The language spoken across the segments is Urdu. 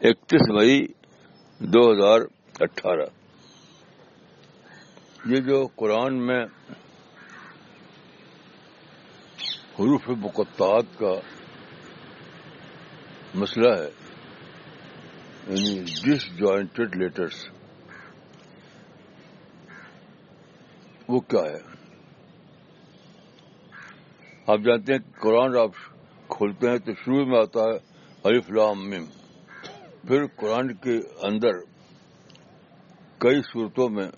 اکتیس مئی دو ہزار اٹھارہ۔ یہ جو قرآن میں حروف مقطعات کا مسئلہ ہے یعنی ڈس جوائنٹڈ لیٹرس وہ کیا ہے؟ آپ جانتے ہیں قرآن آپ کھولتے ہیں تو شروع میں آتا ہے الف لام میم۔ پھر قرآن کے اندر کئی صورتوں میں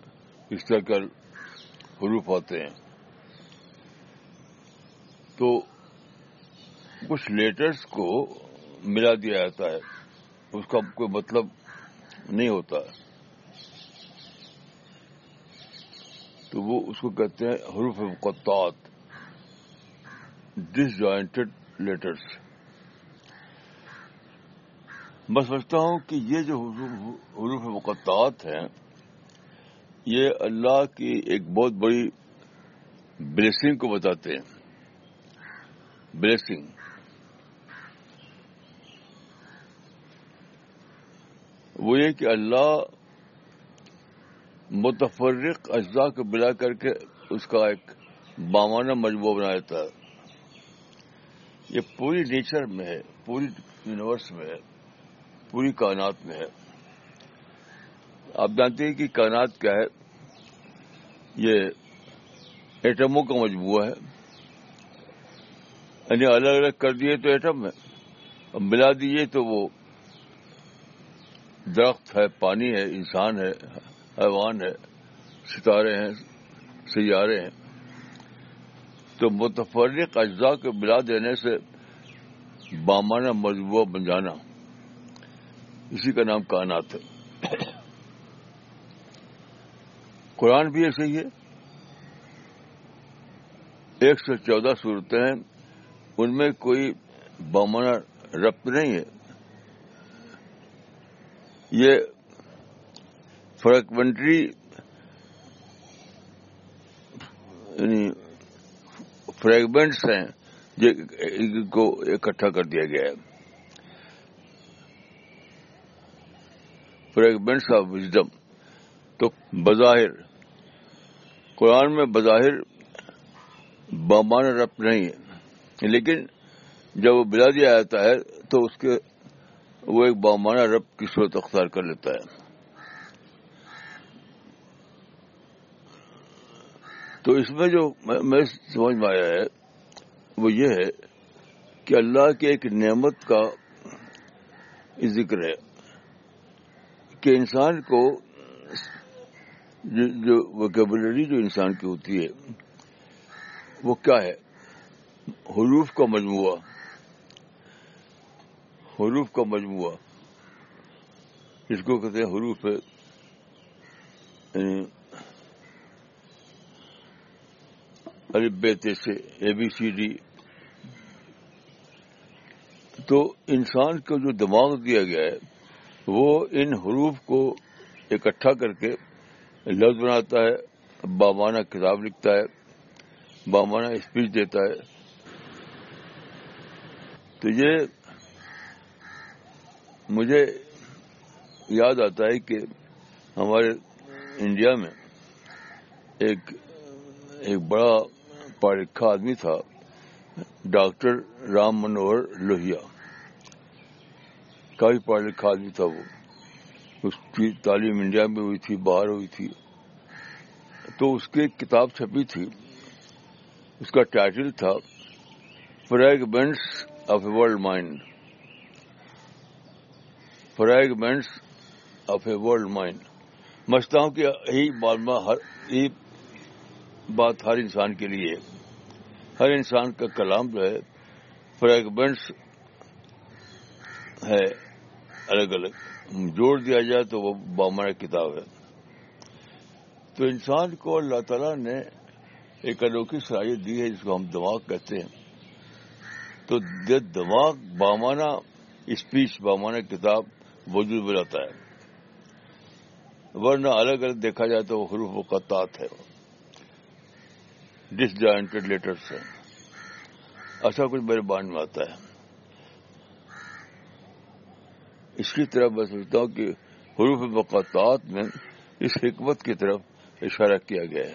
اس طرح کے حروف آتے ہیں۔ تو کچھ لیٹرز کو ملا دیا جاتا ہے، اس کا کوئی مطلب نہیں ہوتا۔ تو وہ اس کو کہتے ہیں حروف مقطعات ڈس جوائنٹڈ لیٹرس میں سمجھتا ہوں کہ یہ جو حروف مقطعات ہیں، یہ اللہ کی ایک بہت بڑی بلیسنگ کو بتاتے ہیں۔ بلیسنگ وہ یہ کہ اللہ متفرق اجزاء کو بلا کر کے اس کا ایک بامانہ مجموعہ بنا دیتا ہے۔ یہ پوری نیچر میں ہے، پوری یونیورس میں ہے۔ پوری کائنات میں ہے۔ آپ جانتے ہیں کہ کائنات کیا ہے؟ یہ ایٹموں کا مجموعہ ہے۔ یعنی الگ الگ کر دیے تو ایٹم ہے اور ملا دیے تو وہ درخت ہے، پانی ہے، انسان ہے، حیوان ہے، ستارے ہیں، سیارے ہیں۔ تو متفرق اجزاء کو ملا دینے سے بامانہ مجموعہ بن جانا۔ اسی کا نام کائنات ہے۔ قرآن بھی ایسے ہی ہے۔ ایک سو چودہ صورتیں ہیں۔ ان میں کوئی بامانہ ربط نہیں ہے۔ یہ فریگمنٹری یعنی فریگمنٹس ہیں جن کو اکٹھا کر دیا گیا ہے۔ فریگمنٹس آف وزڈم تو بظاہر، قرآن میں بظاہر بامان رب نہیں ہے، لیکن جب وہ بلا دیا جاتا ہے تو اس کے، وہ ایک بامانہ رب کی صورت اختیار کر لیتا ہے۔ تو اس میں جو میں سمجھ میں آیا ہے، وہ یہ ہے کہ اللہ کی ایک نعمت کا ذکر ہے۔ کہ انسان کو جو ویکیبلری جو انسان کی ہوتی ہے، وہ کیا ہے؟ حروف کا مجموعہ۔ حروف کا مجموعہ۔ اس کو کہتے ہیں حروف بیتے سے اے بی سی ڈی تو انسان کو جو دماغ دیا گیا ہے وہ ان حروف کو اکٹھا کر کے لفظ بناتا ہے، بامانہ کتاب لکھتا ہے، بامانہ اسپیچ دیتا ہے۔ تو یہ مجھے یاد آتا ہے کہ ہمارے انڈیا میں ایک ایک بڑا پڑھا لکھا آدمی تھا، ڈاکٹر رام منوہر لوہیا۔ کافی پڑھا لکھا آدمی تھا وہ۔ اس کی تعلیم انڈیا میں ہوئی تھی، باہر ہوئی تھی۔ تو اس کی ایک کتاب چھپی تھی۔ اس کا ٹائٹل تھا fragments of a world mind fragments of a world mind مچتا ہوں کہ یہی معلومہ ہر یہی بات ہر انسان کے لیے ہر انسان کا کلام جو ہے فریگمنٹس ہے۔ الگ الگ۔ جوڑ دیا جائے تو وہ بامر کتاب ہے۔ تو انسان کو اللہ تعالیٰ نے ایک انوکھی صلاحیت دی ہے جس کو ہم دماغ کہتے ہیں۔ تو دماغ بامانہ اسپیچ، بامانہ کتاب وجود میں رہتا ہے۔ ورنہ الگ الگ دیکھا جائے تو وہ حروف و قطعات ہے ڈس جوائنٹڈ لیٹرس ہیں۔ ایسا کچھ میرے بان میں آتا ہے۔ اس کی طرف میں سمجھتا ہوں کہ حروف مقاطعات میں اس حکمت کی طرف اشارہ کیا گیا ہے۔